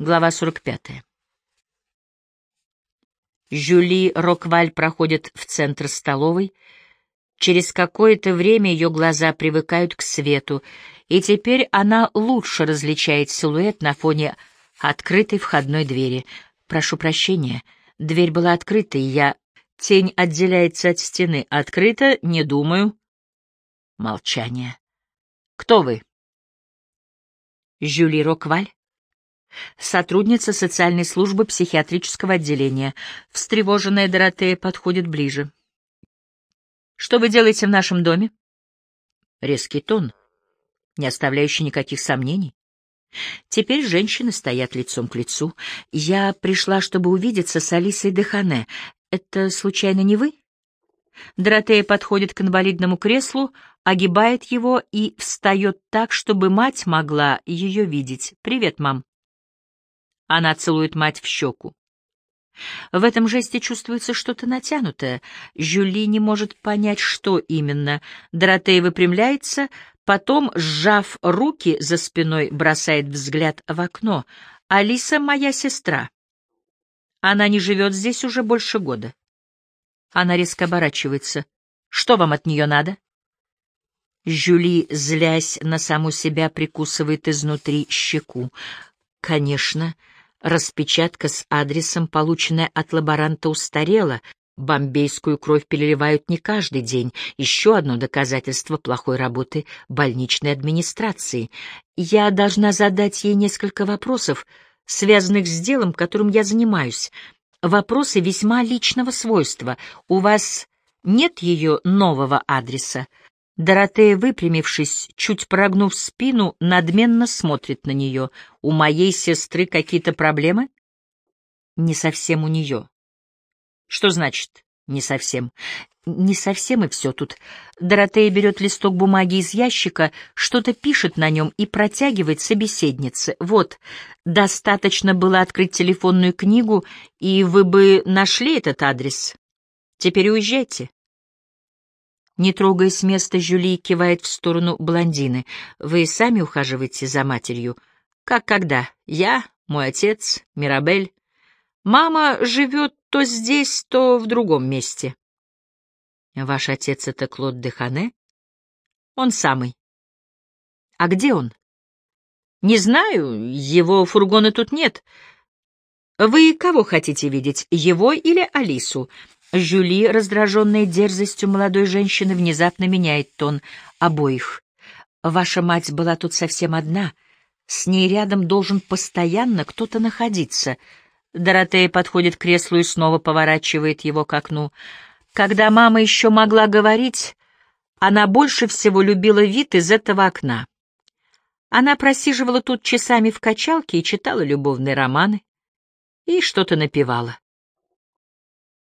Глава 45. Жюли Рокваль проходит в центр столовой. Через какое-то время ее глаза привыкают к свету, и теперь она лучше различает силуэт на фоне открытой входной двери. Прошу прощения, дверь была открыта, и я... Тень отделяется от стены. Открыто? Не думаю. Молчание. Кто вы? Жюли Рокваль? Сотрудница социальной службы психиатрического отделения. Встревоженная Доротея подходит ближе. «Что вы делаете в нашем доме?» Резкий тон, не оставляющий никаких сомнений. Теперь женщины стоят лицом к лицу. Я пришла, чтобы увидеться с Алисой Дехане. Это, случайно, не вы? Доротея подходит к инвалидному креслу, огибает его и встает так, чтобы мать могла ее видеть. «Привет, мам». Она целует мать в щеку. В этом жесте чувствуется что-то натянутое. Жюли не может понять, что именно. Доротея выпрямляется, потом, сжав руки за спиной, бросает взгляд в окно. «Алиса — моя сестра. Она не живет здесь уже больше года». Она резко оборачивается. «Что вам от нее надо?» Жюли, злясь на саму себя, прикусывает изнутри щеку. «Конечно». Распечатка с адресом, полученная от лаборанта, устарела. Бомбейскую кровь переливают не каждый день. Еще одно доказательство плохой работы больничной администрации. Я должна задать ей несколько вопросов, связанных с делом, которым я занимаюсь. Вопросы весьма личного свойства. У вас нет ее нового адреса? Доротея, выпрямившись, чуть прогнув спину, надменно смотрит на нее. «У моей сестры какие-то проблемы?» «Не совсем у нее». «Что значит «не совсем»?» «Не совсем и все тут». Доротея берет листок бумаги из ящика, что-то пишет на нем и протягивает собеседнице. «Вот, достаточно было открыть телефонную книгу, и вы бы нашли этот адрес. Теперь уезжайте». Не трогая с места, Жюли кивает в сторону блондины. «Вы сами ухаживаете за матерью?» «Как когда? Я, мой отец, Мирабель. Мама живет то здесь, то в другом месте». «Ваш отец — это Клод де Хане?» «Он самый». «А где он?» «Не знаю, его фургона тут нет». «Вы кого хотите видеть, его или Алису?» Жюли, раздраженная дерзостью молодой женщины, внезапно меняет тон обоих. «Ваша мать была тут совсем одна. С ней рядом должен постоянно кто-то находиться». Доротея подходит к креслу и снова поворачивает его к окну. Когда мама еще могла говорить, она больше всего любила вид из этого окна. Она просиживала тут часами в качалке и читала любовные романы. И что-то напевала.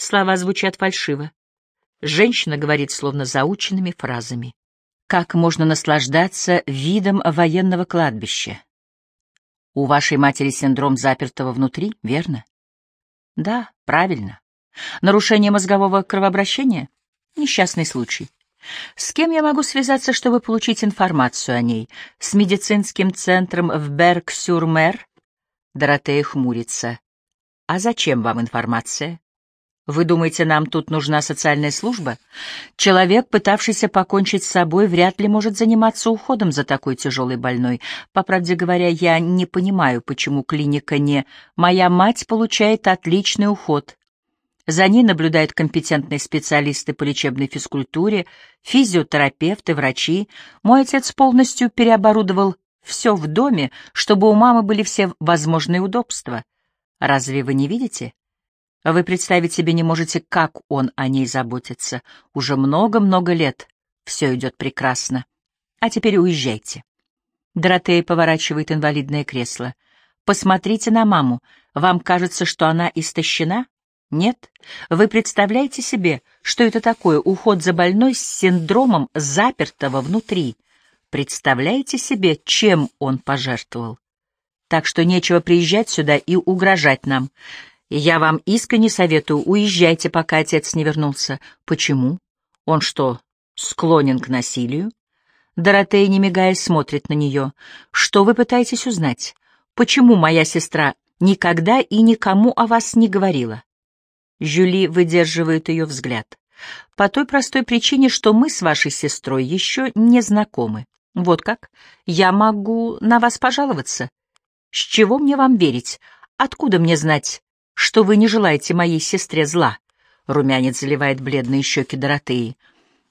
Слова звучат фальшиво. Женщина говорит словно заученными фразами. Как можно наслаждаться видом военного кладбища? У вашей матери синдром запертого внутри, верно? Да, правильно. Нарушение мозгового кровообращения? Несчастный случай. С кем я могу связаться, чтобы получить информацию о ней? С медицинским центром в Берг-сюр-Мер? Доротея хмурится. А зачем вам информация? Вы думаете, нам тут нужна социальная служба? Человек, пытавшийся покончить с собой, вряд ли может заниматься уходом за такой тяжелой больной. По правде говоря, я не понимаю, почему клиника не... Моя мать получает отличный уход. За ней наблюдают компетентные специалисты по лечебной физкультуре, физиотерапевты, врачи. Мой отец полностью переоборудовал все в доме, чтобы у мамы были все возможные удобства. Разве вы не видите? Вы представить себе не можете, как он о ней заботится. Уже много-много лет все идет прекрасно. А теперь уезжайте. Доротея поворачивает инвалидное кресло. Посмотрите на маму. Вам кажется, что она истощена? Нет? Вы представляете себе, что это такое уход за больной с синдромом запертого внутри? Представляете себе, чем он пожертвовал? Так что нечего приезжать сюда и угрожать нам. Я вам искренне советую, уезжайте, пока отец не вернулся. Почему? Он что, склонен к насилию? Доротея, не мигая, смотрит на нее. Что вы пытаетесь узнать? Почему моя сестра никогда и никому о вас не говорила? Жюли выдерживает ее взгляд. По той простой причине, что мы с вашей сестрой еще не знакомы. Вот как? Я могу на вас пожаловаться? С чего мне вам верить? Откуда мне знать, что вы не желаете моей сестре зла? Румянец заливает бледные щеки Доротеи.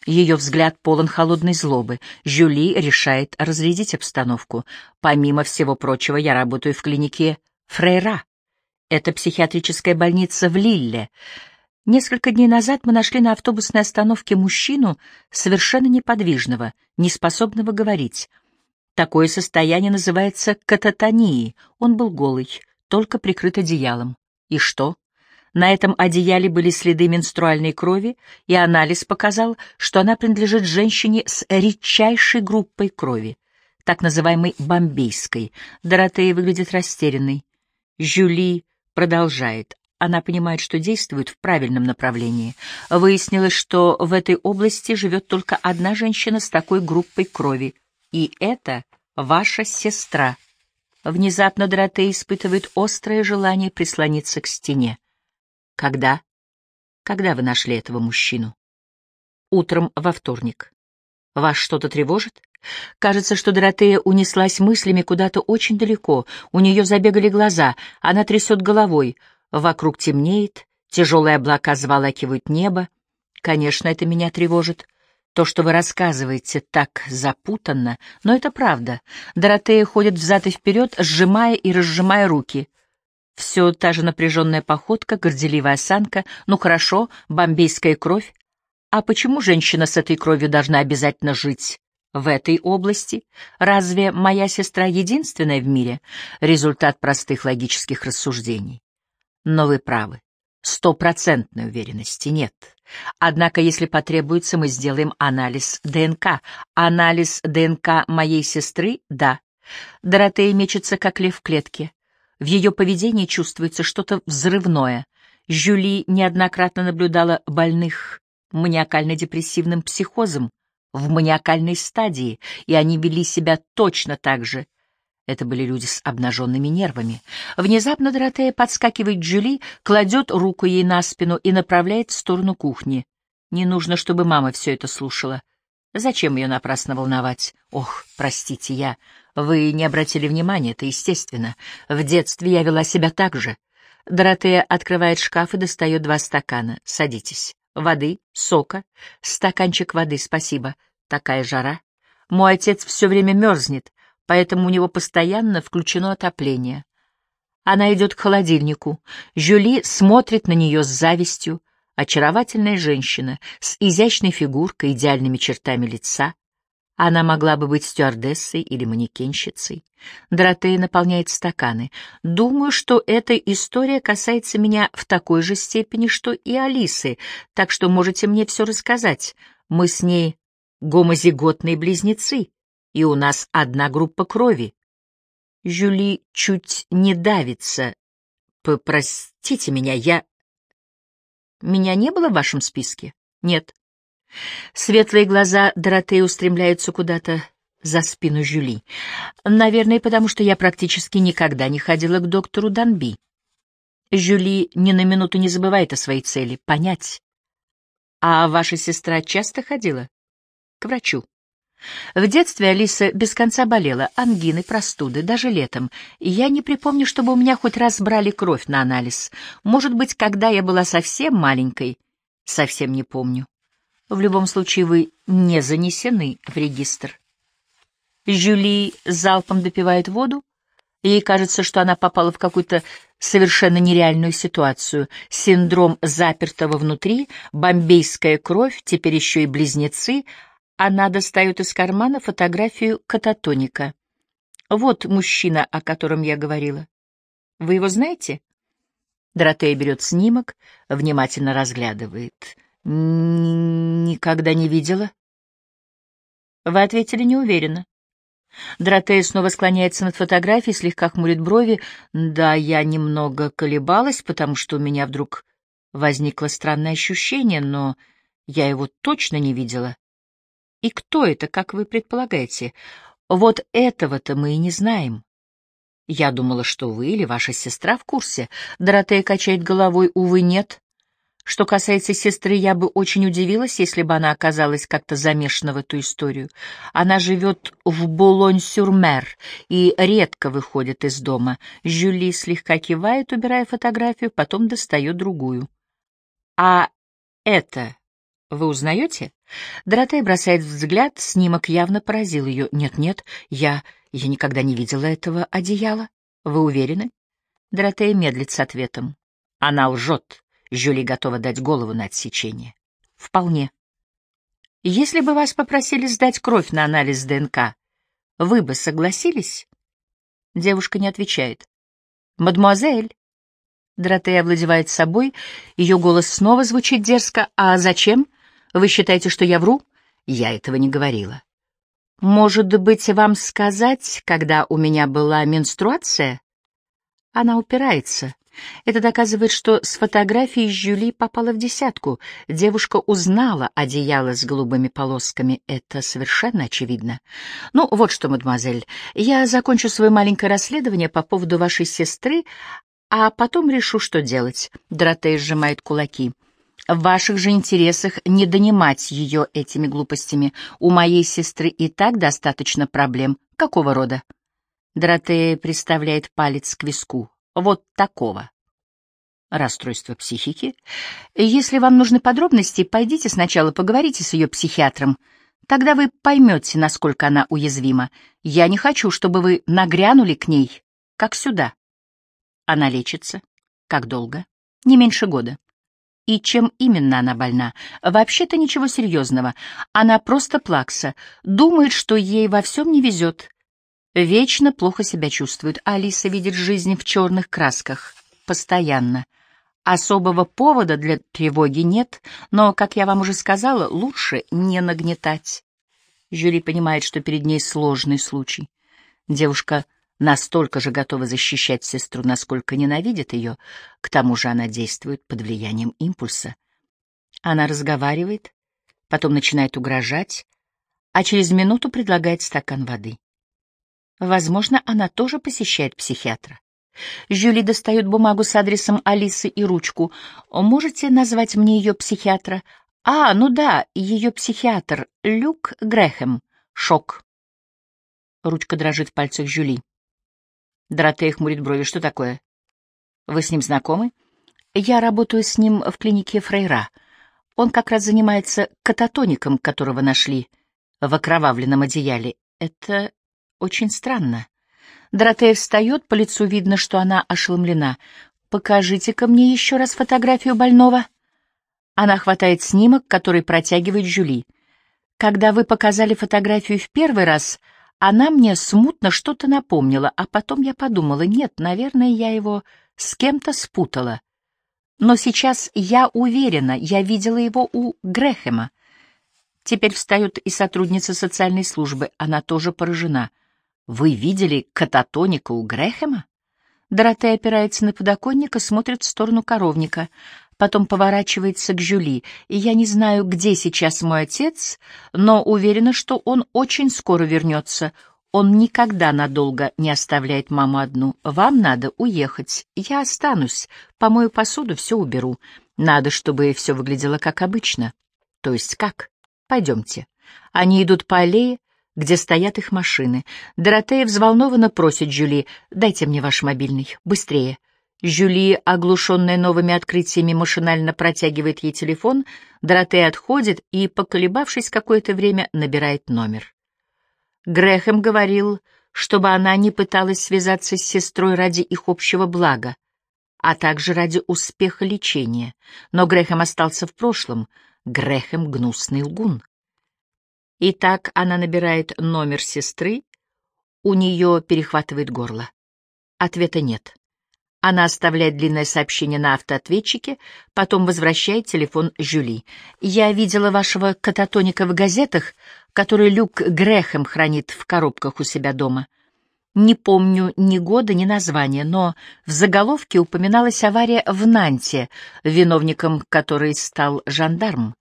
Ее взгляд полон холодной злобы. Жюли решает разрядить обстановку. Помимо всего прочего, я работаю в клинике Фрейра. Это психиатрическая больница в Лилле. Несколько дней назад мы нашли на автобусной остановке мужчину, совершенно неподвижного, неспособного говорить. Такое состояние называется кататонией. Он был голый, только прикрыт одеялом. И что? На этом одеяле были следы менструальной крови, и анализ показал, что она принадлежит женщине с редчайшей группой крови, так называемой бомбейской. Доротея выглядит растерянной. Жюли продолжает. Она понимает, что действует в правильном направлении. Выяснилось, что в этой области живет только одна женщина с такой группой крови, и это ваша сестра. Внезапно Доротея испытывает острое желание прислониться к стене. Когда? Когда вы нашли этого мужчину? Утром во вторник. Вас что-то тревожит? Кажется, что Доротея унеслась мыслями куда-то очень далеко. У нее забегали глаза, она трясет головой. Вокруг темнеет, тяжелые облака заволакивают небо. Конечно, это меня тревожит. То, что вы рассказываете, так запутанно, но это правда. Доротея ходит взад и вперед, сжимая и разжимая руки. Все та же напряженная походка, горделивая осанка. Ну хорошо, бомбейская кровь. А почему женщина с этой кровью должна обязательно жить? В этой области разве моя сестра единственная в мире? Результат простых логических рассуждений. Но вы правы. Стопроцентной уверенности нет. Однако, если потребуется, мы сделаем анализ ДНК. Анализ ДНК моей сестры — да. Доротея мечется, как лев в клетке. В ее поведении чувствуется что-то взрывное. Жюли неоднократно наблюдала больных маниакально-депрессивным психозом в маниакальной стадии, и они вели себя точно так же — это были люди с обнаженными нервами. Внезапно Доротея подскакивает Джули, кладет руку ей на спину и направляет в сторону кухни. Не нужно, чтобы мама все это слушала. Зачем ее напрасно волновать? Ох, простите, я... Вы не обратили внимания, это естественно. В детстве я вела себя так же. Доротея открывает шкаф и достает два стакана. Садитесь. Воды, сока. Стаканчик воды, спасибо. Такая жара. Мой отец все время мерзнет поэтому у него постоянно включено отопление. Она идет к холодильнику. Жюли смотрит на нее с завистью. Очаровательная женщина с изящной фигуркой, идеальными чертами лица. Она могла бы быть стюардессой или манекенщицей. Доротея наполняет стаканы. Думаю, что эта история касается меня в такой же степени, что и Алисы, так что можете мне все рассказать. Мы с ней гомозиготные близнецы и у нас одна группа крови. Жюли чуть не давится. Простите меня, я... Меня не было в вашем списке? Нет. Светлые глаза Доротеи устремляются куда-то за спину Жюли. Наверное, потому что я практически никогда не ходила к доктору Данби. Жюли ни на минуту не забывает о своей цели — понять. А ваша сестра часто ходила? К врачу. В детстве Алиса без конца болела, ангины, простуды, даже летом, я не припомню, чтобы у меня хоть раз брали кровь на анализ. Может быть, когда я была совсем маленькой, совсем не помню. В любом случае, вы не занесены в регистр. Жюли залпом допивает воду. Ей кажется, что она попала в какую-то совершенно нереальную ситуацию. Синдром запертого внутри, бомбейская кровь, теперь еще и близнецы — она достает из кармана фотографию кататоника. Вот мужчина, о котором я говорила. Вы его знаете? Доротея берет снимок, внимательно разглядывает. Никогда не видела. Вы ответили неуверенно. Доротея снова склоняется над фотографией, слегка хмурит брови. Да, я немного колебалась, потому что у меня вдруг возникло странное ощущение, но я его точно не видела. И кто это, как вы предполагаете? Вот этого-то мы и не знаем. Я думала, что вы или ваша сестра в курсе. Доротея качает головой, увы, нет. Что касается сестры, я бы очень удивилась, если бы она оказалась как-то замешана в эту историю. Она живет в Булонь-сюр-Мер и редко выходит из дома. Жюли слегка кивает, убирая фотографию, потом достает другую. «А это вы узнаете?» Доротея бросает взгляд, снимок явно поразил ее. «Нет-нет, я... я никогда не видела этого одеяла. Вы уверены?» Доротея медлит с ответом. «Она лжет». Жюли готова дать голову на отсечение. «Вполне. Если бы вас попросили сдать кровь на анализ ДНК, вы бы согласились?» Девушка не отвечает. «Мадемуазель!» Доротея овладевает собой, ее голос снова звучит дерзко. «А зачем? Вы считаете, что я вру?» Я этого не говорила. «Может быть, вам сказать, когда у меня была менструация?» Она упирается. Это доказывает, что с фотографией Жюли попала в десятку. Девушка узнала одеяло с голубыми полосками. Это совершенно очевидно. Ну, вот что, мадемуазель, я закончу свое маленькое расследование по поводу вашей сестры, а потом решу, что делать. Доротея сжимает кулаки. В ваших же интересах не донимать ее этими глупостями. У моей сестры и так достаточно проблем. Какого рода? Доротея приставляет палец к виску. Вот такого. Расстройство психики. Если вам нужны подробности, пойдите сначала поговорите с ее психиатром. Тогда вы поймете, насколько она уязвима. Я не хочу, чтобы вы нагрянули к ней, как сюда. Она лечится? Как долго? Не меньше года. И чем именно она больна? Вообще-то ничего серьезного. Она просто плакса, думает, что ей во всем не везет. Вечно плохо себя чувствует. Алиса видит жизнь в черных красках. Постоянно. Особого повода для тревоги нет, но, как я вам уже сказала, лучше не нагнетать. Жюли понимает, что перед ней сложный случай. Девушка настолько же готова защищать сестру, насколько ненавидит ее, к тому же она действует под влиянием импульса. Она разговаривает, потом начинает угрожать, а через минуту предлагает стакан воды. Возможно, она тоже посещает психиатра. Жюли достает бумагу с адресом Алисы и ручку. «Можете назвать мне ее психиатра?» «А, ну да, ее психиатр, Люк Грэхэм. Шок». Ручка дрожит в пальцах Жюли. Доротея хмурит брови. Что такое? Вы с ним знакомы? Я работаю с ним в клинике Фрейра. Он как раз занимается кататоником, которого нашли в окровавленном одеяле. Это очень странно. Доротея встает, по лицу видно, что она ошеломлена. «Покажите-ка мне еще раз фотографию больного». Она хватает снимок, который протягивает Жюли. «Когда вы показали фотографию в первый раз, она мне смутно что-то напомнила, а потом я подумала, нет, наверное, я его с кем-то спутала. Но сейчас я уверена, я видела его у Грэхэма. Теперь встает и сотрудница социальной службы, она тоже поражена. Вы видели кататоника у Грэхэма? Доротея опирается на подоконник и смотрит в сторону коровника потом поворачивается к Жюли, и я не знаю, где сейчас мой отец, но уверена, что он очень скоро вернется. Он никогда надолго не оставляет маму одну. Вам надо уехать. Я останусь. Помою посуду, все уберу. Надо, чтобы все выглядело как обычно. То есть как? Пойдемте. Они идут по аллее, где стоят их машины. Доротея взволнованно просит Жюли, «Дайте мне ваш мобильный. Быстрее». Жюли, оглушенная новыми открытиями, машинально протягивает ей телефон, Доротея отходит и, поколебавшись какое-то время, набирает номер. Грэхэм говорил, чтобы она не пыталась связаться с сестрой ради их общего блага, а также ради успеха лечения. Но Грэхэм остался в прошлом. Грэхэм — гнусный лгун. Итак, она набирает номер сестры, у нее перехватывает горло. Ответа нет. Она оставляет длинное сообщение на автоответчике, потом возвращает телефон Жюли. «Я видела вашего кататоника в газетах, который Люк Грэхэм хранит в коробках у себя дома. Не помню ни года, ни названия, но в заголовке упоминалась авария в Нанте, виновником которой стал жандарм.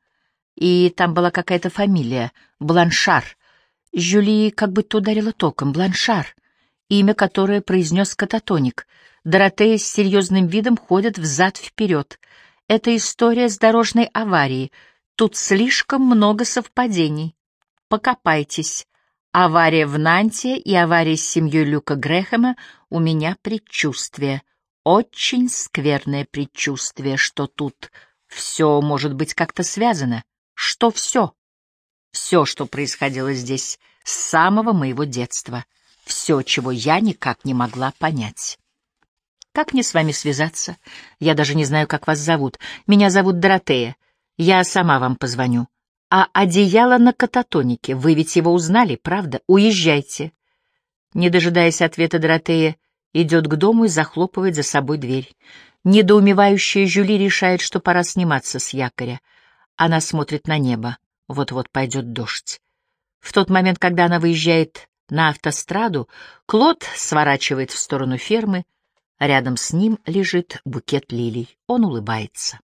И там была какая-то фамилия — Бланшар. Жюли как будто ударила током. Бланшар. имя, которое произнес кататоник. Доротея с серьезным видом ходит взад-вперед. Это история с дорожной аварии. Тут слишком много совпадений. Покопайтесь. Авария в Нанте и авария с семьей Люка Грэхэма у меня предчувствие. Очень скверное предчувствие, что тут все может быть как-то связано. Что все? Все, что происходило здесь с самого моего детства. Все, чего я никак не могла понять. Как мне с вами связаться? Я даже не знаю, как вас зовут. Меня зовут Доротея. Я сама вам позвоню. А одеяло на кататонике, вы ведь его узнали, правда? Уезжайте. Не дожидаясь ответа, Доротея идет к дому и захлопывает за собой дверь. Недоумевающая Жюли решает, что пора сниматься с якоря. Она смотрит на небо. Вот-вот пойдет дождь. В тот момент, когда она выезжает на автостраду, Клод сворачивает в сторону фермы, Рядом с ним лежит букет лилий. Он улыбается.